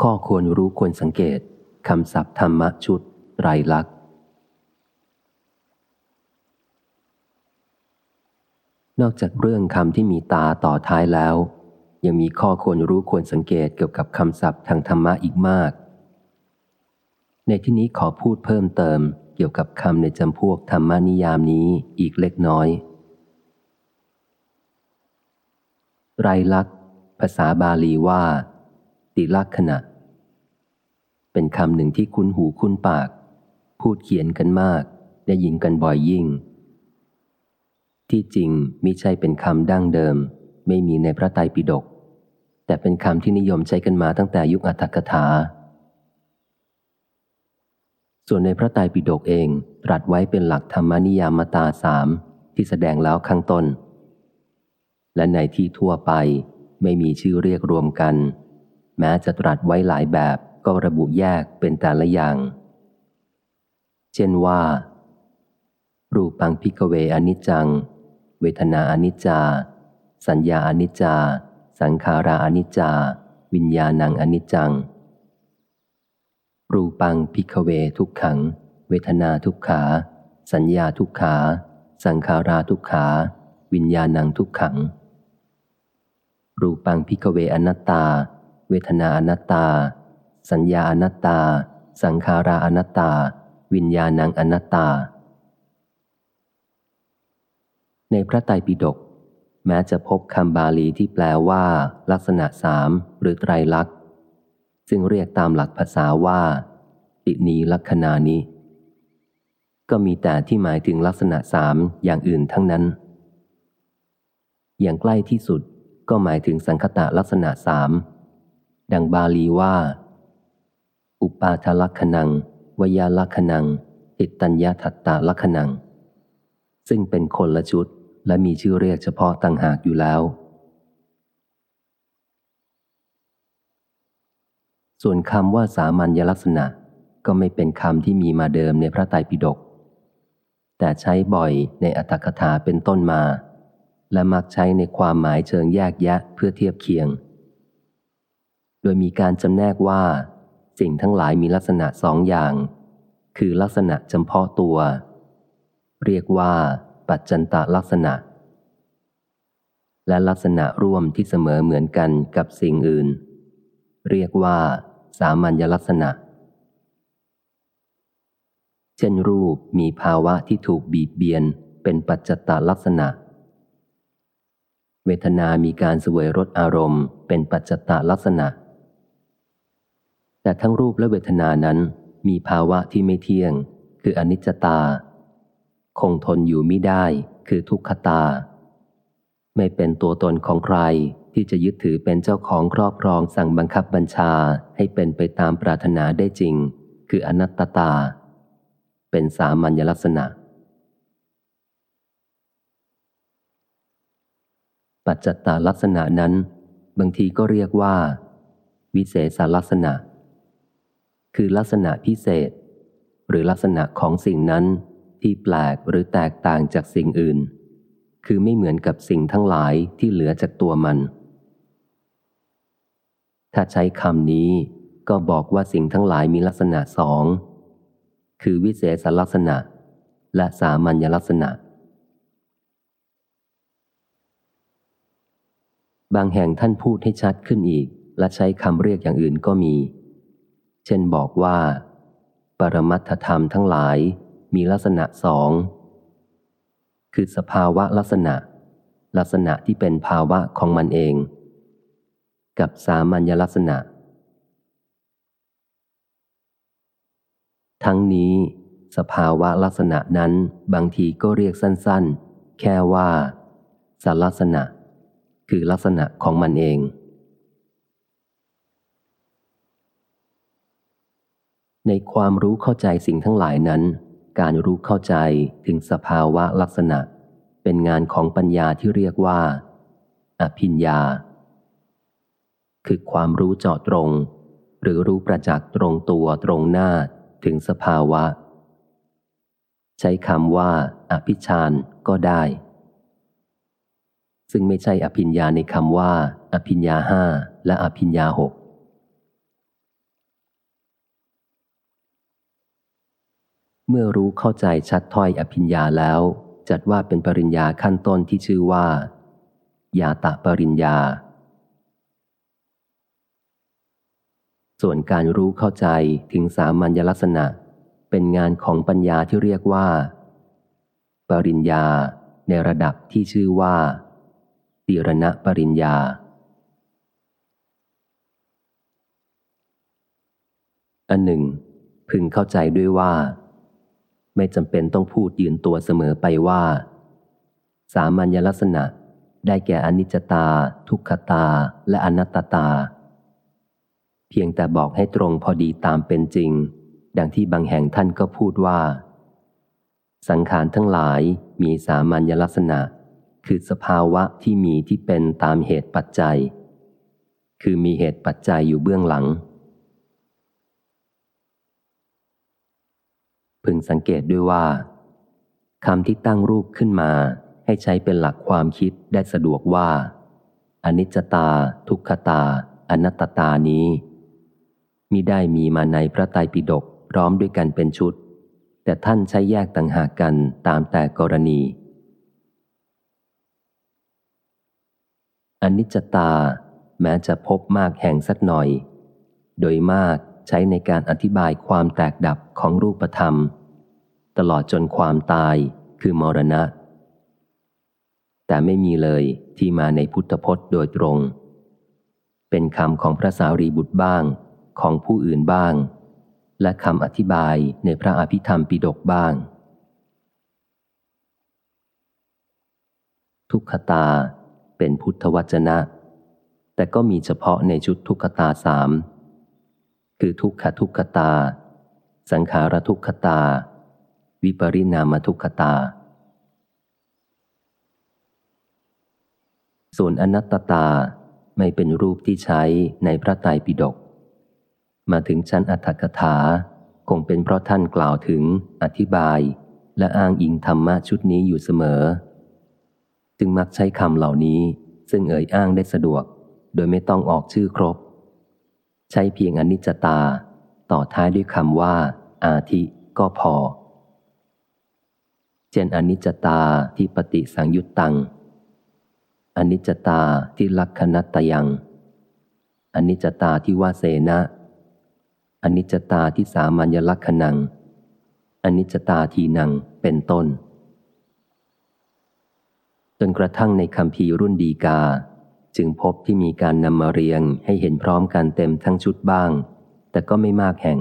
ข้อควรรู้ควรสังเกตคำศัพท์ธรรมะชุดไรลักษ์นอกจากเรื่องคำที่มีตาต่อท้ายแล้ว ยังมีข้อควรรู้ควรสังเกตเกี่ยวกับคำศัพท์ทางธรรมะอีกมาก ในที่นี้ขอพูดเพิ่มเติมเกี่ยวกับคำในจำพวกธรรมนิยามนี้อีกเล็กน้อย ไรลักษ์ภาษาบาลีว่า ติลักษณะ เป็นคำหนึ่งที่คุ้นหูคุ้นปาก พูดเขียนกันมาก ได้ยินกันบ่อยยิ่ง ที่จริงมิใช่เป็นคำดั้งเดิม ไม่มีในพระไตรปิฎกแต่เป็นคำที่นิยมใช้กันมาตั้งแต่ยุคอัตถกถา ส่วนในพระไตรปิฎกเองตรัสไว้เป็นหลักธรรมนิยามตาสามที่แสดงแล้วข้างต้น และในที่ทั่วไปไม่มีชื่อเรียกรวมกัน แม้จะตรัสไว้หลายแบบก็ระบุแยกเป็นแต่ละอย่าง เช่นว่า รูปัง ภิกขเวอนิจจัง เวทนาอนิจจา สัญญาอนิจจา สังขาราอนิจจา วิญญาณังอนิจจัง รูปัง ภิกขเวทุกขัง เวทนาทุกขา สัญญาทุกขา สังขาราทุกขา วิญญาณังทุกขัง รูปังพิกเวอนัตตา เวทนาอนัตตา สัญญาอนัตตา สังขาราอนัตตา วิญญาณังอนัตตา ในพระไตรปิฎกแม้จะพบคำบาลีที่แปลว่า ลักษณะสามหรือไตรลักษณ์ซึ่งเรียกตามหลักภาษาว่า ตินีลักษณานิก็มีแต่ที่หมายถึงลักษณะสามอย่างอื่นทั้งนั้น อย่างใกล้ที่สุดก็หมายถึงสังคตะลักษณะสาม ดังบาลีว่า อุปาทลักขณังวยาลักขณังติตัญญาทัตตาลักขณัง ซึ่งเป็นคนละชุดและมีชื่อเรียกเฉพาะต่างหากอยู่แล้ว ส่วนคำว่าสามัญลักษณะก็ไม่เป็นคำที่มีมาเดิมในพระไตรปิฎกแต่ใช้บ่อยในอัตถกถาเป็นต้นมา และมักใช้ในความหมายเชิงแยกแยะเพื่อเทียบเคียง โดยมีการจำแนกว่า สิ่งทั้งหลายมีลักษณะสองอย่าง คือลักษณะจำเพาะตัว เรียกว่า ปัจจันตลักษณะ และลักษณะร่วมที่เสมอเหมือนกันกับสิ่งอื่น เรียกว่า สามัญลักษณะ เช่นรูปมีภาวะที่ถูกบีบเบียนเป็นปัจจตลักษณะเวทนามีการสวยรสอารมณ์เป็นปัจจตลักษณะ แต่ทั้งรูปและเวทนานั้นมีภาวะที่ไม่เที่ยง คืออนิจจตา คงทนอยู่ไม่ได้คือทุกขตา ไม่เป็นตัวตนของใครที่จะยึดถือเป็นเจ้าของครอบครองสั่งบังคับบัญชาให้เป็นไปตามปรารถนาได้จริง คืออนัตตา เป็นสามัญลักษณะ ปัจจตาลักษณะนั้น บางทีก็เรียกว่า วิเศษลักษณะ คือลักษณะพิเศษ หรือลักษณะของสิ่งนั้นที่แปลกหรือแตกต่างจากสิ่งอื่น คือไม่เหมือนกับสิ่งทั้งหลายที่เหลือจากตัวมัน ถ้าใช้คำนี้ก็บอกว่าสิ่งทั้งหลายมีลักษณะสองคือวิเศษลักษณะ และสามัญลักษณะ บางแห่งท่านพูดให้ชัดขึ้นอีก และใช้คำเรียกอย่างอื่นก็มี เช่นบอกว่า ปรมัตถธรรมทั้งหลายมีลักษณะสอง คือสภาวะลักษณะ ลักษณะที่เป็นภาวะของมันเอง กับสามัญลักษณะ ทั้งนี้ สภาวะลักษณะนั้นบางทีก็เรียกสั้น ๆ แค่ว่าสลักษณะ คือลักษณะของมันเอง ในความรู้เข้าใจสิ่งทั้งหลายนั้น การรู้เข้าใจถึงสภาวะลักษณะ เป็นงานของปัญญาที่เรียกว่า อภิญญา คือความรู้เจาะตรง หรือรู้ประจักษ์ตรงตัวตรงหน้าถึงสภาวะ ใช้คำว่า อภิชานก็ได้ ซึ่งไม่ใช่อภิญญาในคำว่า อภิญญาห้าและอภิญญาหก เมื่อรู้เข้าใจชัดถ้อยอภิญญาแล้ว จัดว่าเป็นปริญญาขั้นต้นที่ชื่อว่า ยาตะปริญญา ส่วนการรู้เข้าใจถึงสามัญลักษณะ เป็นงานของปัญญาที่เรียกว่า ปริญญาในระดับที่ชื่อว่าติรณะปริญญาอันหนึ่ง พึงเข้าใจด้วยว่า ไม่จำเป็นต้องพูดยืนตัวเสมอไปว่า สามัญลักษณะได้แก่อนิจจตา ทุกขตา และอนัตตา เพียงแต่บอกให้ตรงพอดีตามเป็นจริง ดังที่บางแห่งท่านก็พูดว่า สังขารทั้งหลายมีสามัญลักษณะ คือสภาวะที่มีที่เป็นตามเหตุปัจจัย คือมีเหตุปัจจัยอยู่เบื้องหลัง พึงสังเกตด้วยว่าคำที่ตั้งรูปขึ้นมา ให้ใช้เป็นหลักความคิดได้สะดวกว่าอนิจจตา ทุกขตา อนัตตานี้มิได้มีมาในพระไตรปิฎกพร้อมด้วยกันเป็นชุด แต่ท่านใช้แยกต่างหากกันตามแต่กรณีอนิจจตา แม้จะพบมากแห่งสักหน่อย โดยมาก ใช้ในการอธิบายความแตกดับของรูปธรรม ตลอดจนความตายคือมรณะ แต่ไม่มีเลยที่มาในพุทธพจน์โดยตรง เป็นคำของพระสารีบุตรบ้างของผู้อื่นบ้าง และคำอธิบายในพระอภิธรรมปิดกบ้าง ทุกขตาเป็นพุทธวจนะ แต่ก็มีเฉพาะในชุดทุกขตาสาม คือทุกขทุกขตา สังขารทุกขตา วิปริณามทุกขตา ส่วนอนัตตาไม่เป็นรูปที่ใช้ในพระไตรปิฎกมาถึงชั้นอัตถกถาคงเป็นเพราะท่านกล่าวถึงอธิบาย และอ้างอิงธรรมะชุดนี้อยู่เสมอ จึงมักใช้คำเหล่านี้ซึ่งเอ่ยอ้างได้สะดวก โดยไม่ต้องออกชื่อครบ ใช้เพียงอนิจจตา ต่อท้ายด้วยคำว่า อาทิก็พอ เช่นอนิจจตาที่ปฏิสังยุตตัง อนิจจตาที่ลักขณัตยัง อนิจจตาที่ว่าเสนะอนิจจตาที่สามัญลักษณัง อนิจจตาทีนังเป็นต้น จนกระทั่งในคำพีรุ่นดีกา จึงพบที่มีการนำมาเรียงให้เห็นพร้อมกันเต็มทั้งชุดบ้าง แต่ก็ไม่มากแห่ง